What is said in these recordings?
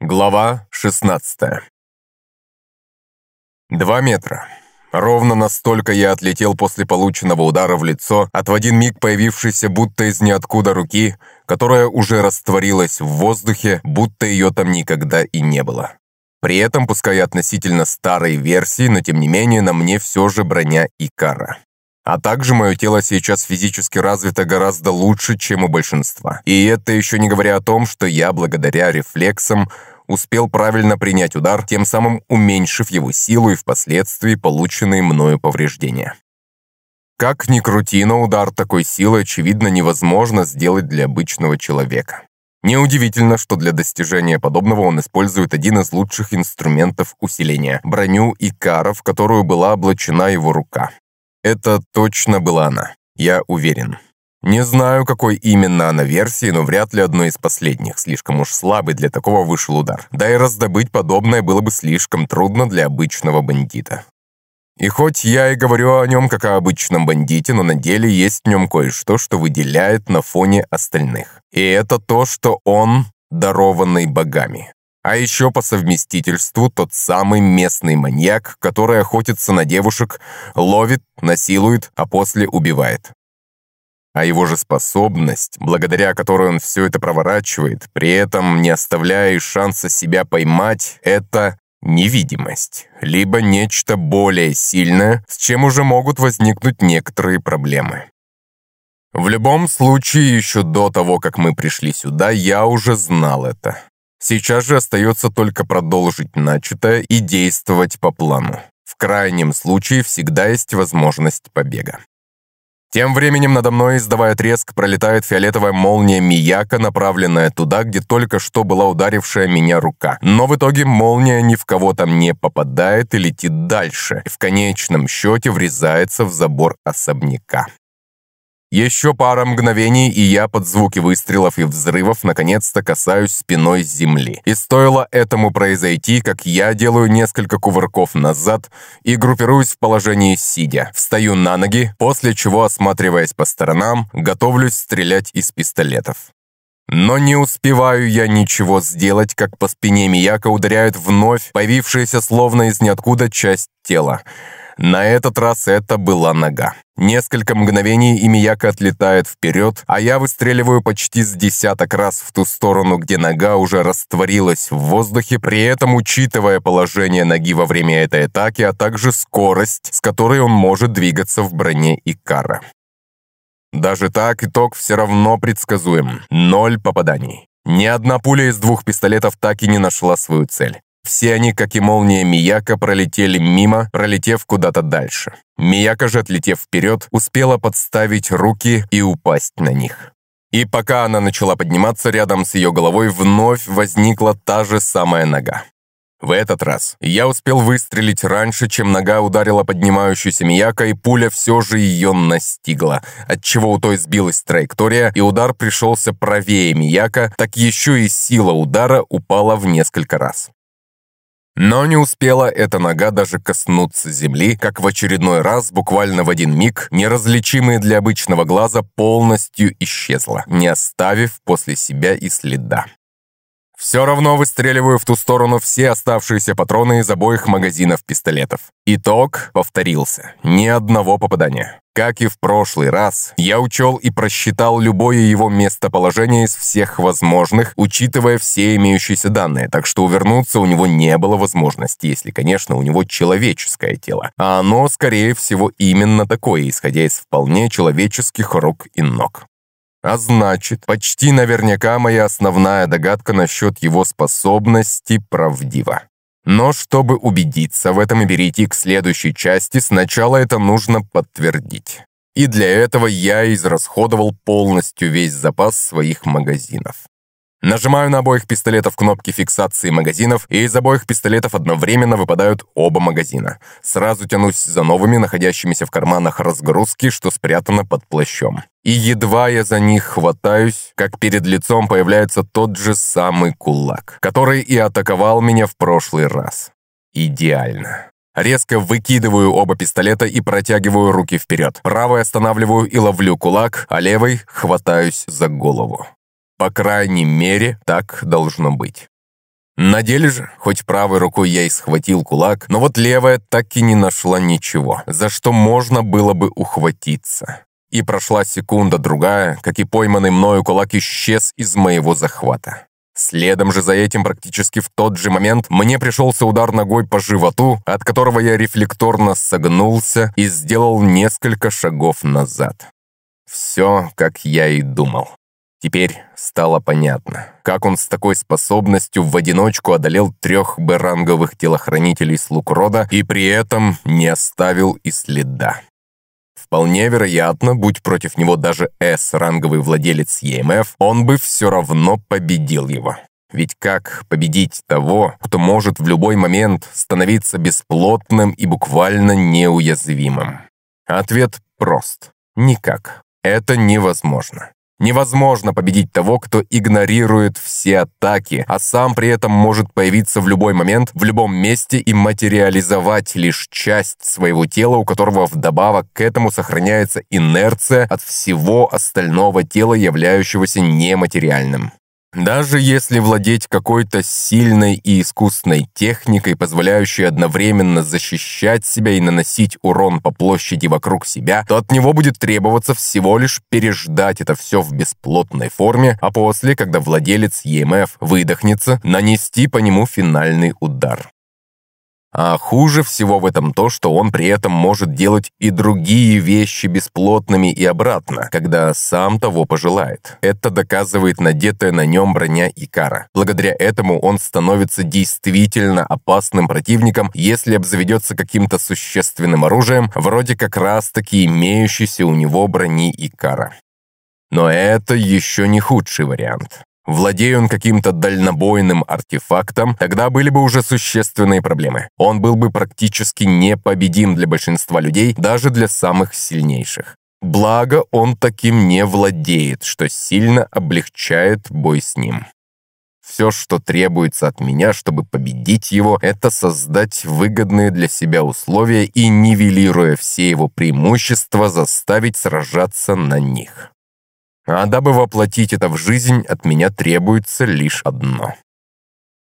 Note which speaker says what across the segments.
Speaker 1: Глава 16 Два метра. Ровно настолько я отлетел после полученного удара в лицо от в один миг появившейся будто из ниоткуда руки, которая уже растворилась в воздухе, будто ее там никогда и не было. При этом, пускай относительно старой версии, но тем не менее на мне все же броня и кара. А также мое тело сейчас физически развито гораздо лучше, чем у большинства. И это еще не говоря о том, что я, благодаря рефлексам, успел правильно принять удар, тем самым уменьшив его силу и впоследствии полученные мною повреждения. Как ни крути, но удар такой силы, очевидно, невозможно сделать для обычного человека. Неудивительно, что для достижения подобного он использует один из лучших инструментов усиления – броню и в которую была облачена его рука. Это точно была она, я уверен. Не знаю, какой именно она версии, но вряд ли одной из последних. Слишком уж слабый для такого вышел удар. Да и раздобыть подобное было бы слишком трудно для обычного бандита. И хоть я и говорю о нем как о обычном бандите, но на деле есть в нем кое-что, что выделяет на фоне остальных. И это то, что он дарованный богами. А еще по совместительству тот самый местный маньяк, который охотится на девушек, ловит, насилует, а после убивает. А его же способность, благодаря которой он все это проворачивает, при этом не оставляя шанса себя поймать, это невидимость, либо нечто более сильное, с чем уже могут возникнуть некоторые проблемы. В любом случае, еще до того, как мы пришли сюда, я уже знал это. Сейчас же остается только продолжить начатое и действовать по плану. В крайнем случае всегда есть возможность побега. Тем временем надо мной, издавая треск, пролетает фиолетовая молния Мияка, направленная туда, где только что была ударившая меня рука. Но в итоге молния ни в кого там не попадает и летит дальше. И в конечном счете врезается в забор особняка. Еще пара мгновений, и я под звуки выстрелов и взрывов наконец-то касаюсь спиной земли. И стоило этому произойти, как я делаю несколько кувырков назад и группируюсь в положении сидя. Встаю на ноги, после чего, осматриваясь по сторонам, готовлюсь стрелять из пистолетов. Но не успеваю я ничего сделать, как по спине Мияка ударяет вновь появившаяся словно из ниоткуда часть тела. На этот раз это была нога. Несколько мгновений и Мияка отлетает вперед, а я выстреливаю почти с десяток раз в ту сторону, где нога уже растворилась в воздухе, при этом учитывая положение ноги во время этой атаки, а также скорость, с которой он может двигаться в броне Икара. Даже так итог все равно предсказуем. Ноль попаданий. Ни одна пуля из двух пистолетов так и не нашла свою цель. Все они, как и молния Мияка, пролетели мимо, пролетев куда-то дальше. Мияка же, отлетев вперед, успела подставить руки и упасть на них. И пока она начала подниматься, рядом с ее головой вновь возникла та же самая нога. В этот раз я успел выстрелить раньше, чем нога ударила поднимающуюся Мияка, и пуля все же ее настигла, отчего у той сбилась траектория, и удар пришелся правее Мияка, так еще и сила удара упала в несколько раз. Но не успела эта нога даже коснуться земли, как в очередной раз, буквально в один миг, неразличимая для обычного глаза полностью исчезла, не оставив после себя и следа. Все равно выстреливаю в ту сторону все оставшиеся патроны из обоих магазинов пистолетов. Итог повторился. Ни одного попадания. Как и в прошлый раз, я учел и просчитал любое его местоположение из всех возможных, учитывая все имеющиеся данные, так что увернуться у него не было возможности, если, конечно, у него человеческое тело. А оно, скорее всего, именно такое, исходя из вполне человеческих рук и ног. А значит, почти наверняка моя основная догадка насчет его способности правдива. Но чтобы убедиться в этом и перейти к следующей части, сначала это нужно подтвердить. И для этого я израсходовал полностью весь запас своих магазинов. Нажимаю на обоих пистолетов кнопки фиксации магазинов, и из обоих пистолетов одновременно выпадают оба магазина. Сразу тянусь за новыми, находящимися в карманах разгрузки, что спрятано под плащом. И едва я за них хватаюсь, как перед лицом появляется тот же самый кулак, который и атаковал меня в прошлый раз. Идеально. Резко выкидываю оба пистолета и протягиваю руки вперед. Правой останавливаю и ловлю кулак, а левой хватаюсь за голову. По крайней мере, так должно быть. На деле же, хоть правой рукой я и схватил кулак, но вот левая так и не нашла ничего, за что можно было бы ухватиться. И прошла секунда-другая, как и пойманный мною кулак исчез из моего захвата. Следом же за этим практически в тот же момент мне пришелся удар ногой по животу, от которого я рефлекторно согнулся и сделал несколько шагов назад. Все, как я и думал. Теперь стало понятно, как он с такой способностью в одиночку одолел трех Б-ранговых телохранителей слуг рода и при этом не оставил и следа. Вполне вероятно, будь против него даже С-ранговый владелец ЕМФ, он бы все равно победил его. Ведь как победить того, кто может в любой момент становиться бесплотным и буквально неуязвимым? Ответ прост. Никак. Это невозможно. Невозможно победить того, кто игнорирует все атаки, а сам при этом может появиться в любой момент, в любом месте и материализовать лишь часть своего тела, у которого вдобавок к этому сохраняется инерция от всего остального тела, являющегося нематериальным. Даже если владеть какой-то сильной и искусной техникой, позволяющей одновременно защищать себя и наносить урон по площади вокруг себя, то от него будет требоваться всего лишь переждать это все в бесплотной форме, а после, когда владелец EMF выдохнется, нанести по нему финальный удар. А хуже всего в этом то, что он при этом может делать и другие вещи бесплотными и обратно, когда сам того пожелает. Это доказывает надетая на нем броня Икара. Благодаря этому он становится действительно опасным противником, если обзаведется каким-то существенным оружием, вроде как раз-таки имеющейся у него брони Икара. Но это еще не худший вариант. Владея он каким-то дальнобойным артефактом, тогда были бы уже существенные проблемы. Он был бы практически непобедим для большинства людей, даже для самых сильнейших. Благо, он таким не владеет, что сильно облегчает бой с ним. Все, что требуется от меня, чтобы победить его, это создать выгодные для себя условия и, нивелируя все его преимущества, заставить сражаться на них. А дабы воплотить это в жизнь, от меня требуется лишь одно.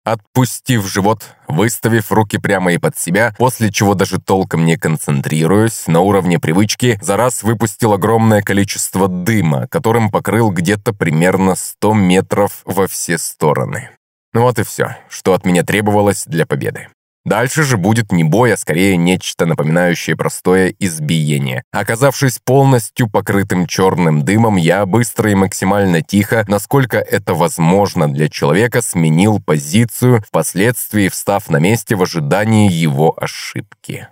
Speaker 1: Отпустив живот, выставив руки прямо и под себя, после чего даже толком не концентрируясь, на уровне привычки, за раз выпустил огромное количество дыма, которым покрыл где-то примерно 100 метров во все стороны. Ну вот и все, что от меня требовалось для победы. Дальше же будет не бой, а скорее нечто напоминающее простое избиение. Оказавшись полностью покрытым черным дымом, я быстро и максимально тихо, насколько это возможно для человека, сменил позицию, впоследствии встав на месте в ожидании его ошибки.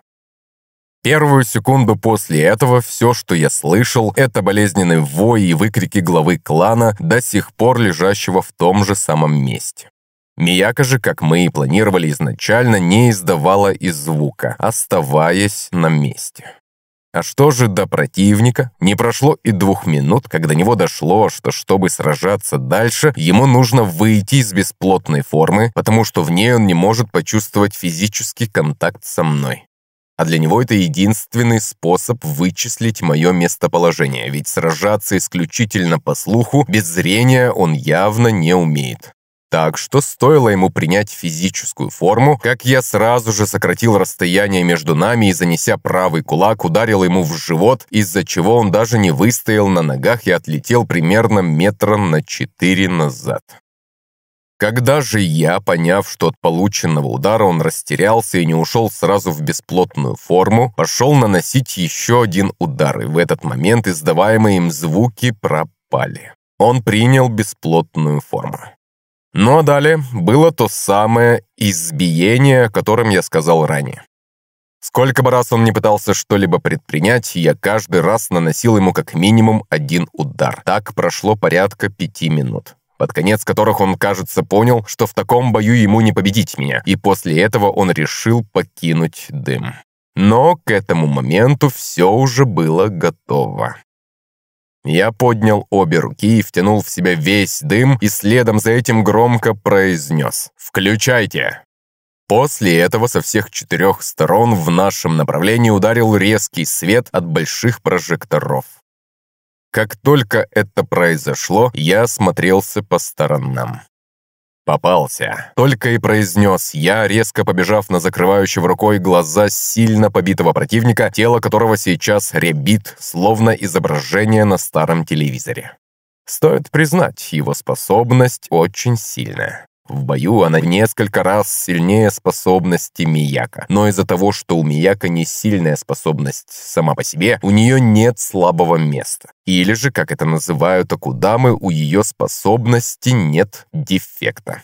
Speaker 1: Первую секунду после этого все, что я слышал, это болезненный вой и выкрики главы клана, до сих пор лежащего в том же самом месте. Мияка же, как мы и планировали изначально, не издавала и звука, оставаясь на месте. А что же до противника? Не прошло и двух минут, когда до него дошло, что чтобы сражаться дальше, ему нужно выйти из бесплотной формы, потому что в ней он не может почувствовать физический контакт со мной. А для него это единственный способ вычислить мое местоположение, ведь сражаться исключительно по слуху без зрения он явно не умеет. Так что стоило ему принять физическую форму, как я сразу же сократил расстояние между нами и, занеся правый кулак, ударил ему в живот, из-за чего он даже не выстоял на ногах и отлетел примерно метра на четыре назад. Когда же я, поняв, что от полученного удара он растерялся и не ушел сразу в бесплотную форму, пошел наносить еще один удар, и в этот момент издаваемые им звуки пропали. Он принял бесплотную форму. Ну а далее было то самое избиение, о котором я сказал ранее. Сколько бы раз он не пытался что-либо предпринять, я каждый раз наносил ему как минимум один удар. Так прошло порядка пяти минут под конец которых он, кажется, понял, что в таком бою ему не победить меня, и после этого он решил покинуть дым. Но к этому моменту все уже было готово. Я поднял обе руки и втянул в себя весь дым, и следом за этим громко произнес «Включайте!». После этого со всех четырех сторон в нашем направлении ударил резкий свет от больших прожекторов. Как только это произошло, я осмотрелся по сторонам. «Попался!» Только и произнес я, резко побежав на закрывающего рукой глаза сильно побитого противника, тело которого сейчас ребит, словно изображение на старом телевизоре. Стоит признать, его способность очень сильная. В бою она несколько раз сильнее способности Мияка, но из-за того, что у Мияка не сильная способность сама по себе, у нее нет слабого места. Или же, как это называют Акудамы, у ее способности нет дефекта.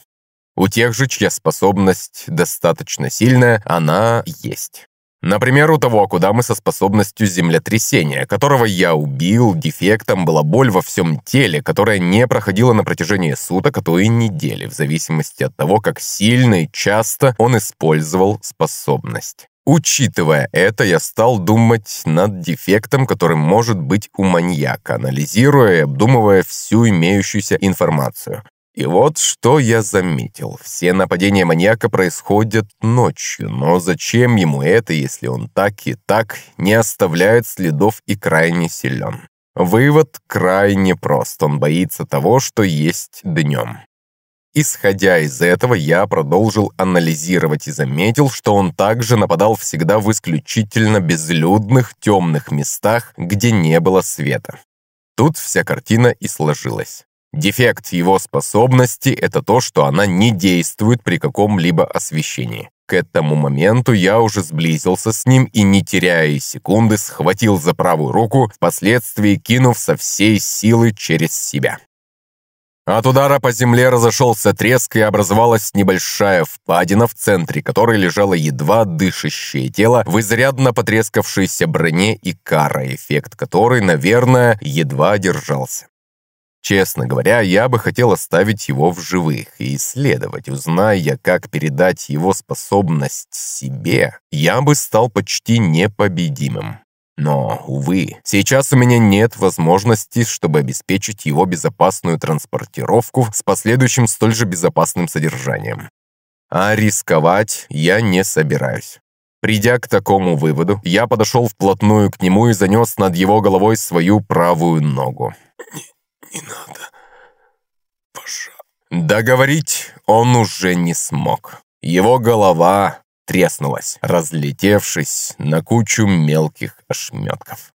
Speaker 1: У тех же, чья способность достаточно сильная, она есть. Например, у того Акудамы со способностью землетрясения, которого я убил, дефектом была боль во всем теле, которая не проходила на протяжении суток, а то и недели, в зависимости от того, как сильно и часто он использовал способность. Учитывая это, я стал думать над дефектом, который может быть у маньяка, анализируя и обдумывая всю имеющуюся информацию. И вот что я заметил. Все нападения маньяка происходят ночью, но зачем ему это, если он так и так не оставляет следов и крайне силен? Вывод крайне прост. Он боится того, что есть днем. Исходя из этого, я продолжил анализировать и заметил, что он также нападал всегда в исключительно безлюдных темных местах, где не было света. Тут вся картина и сложилась. Дефект его способности – это то, что она не действует при каком-либо освещении. К этому моменту я уже сблизился с ним и, не теряя секунды, схватил за правую руку, впоследствии кинув со всей силы через себя. От удара по земле разошелся треск и образовалась небольшая впадина, в центре которой лежало едва дышащее тело в изрядно потрескавшейся броне и кара, эффект которой, наверное, едва держался. Честно говоря, я бы хотел оставить его в живых и исследовать, узная как передать его способность себе, я бы стал почти непобедимым. Но, увы, сейчас у меня нет возможности, чтобы обеспечить его безопасную транспортировку с последующим столь же безопасным содержанием. А рисковать я не собираюсь. Придя к такому выводу, я подошел вплотную к нему и занес над его головой свою правую ногу
Speaker 2: не надо. Пожалуйста.
Speaker 1: Договорить он уже не смог. Его голова треснулась, разлетевшись на кучу мелких ошметков.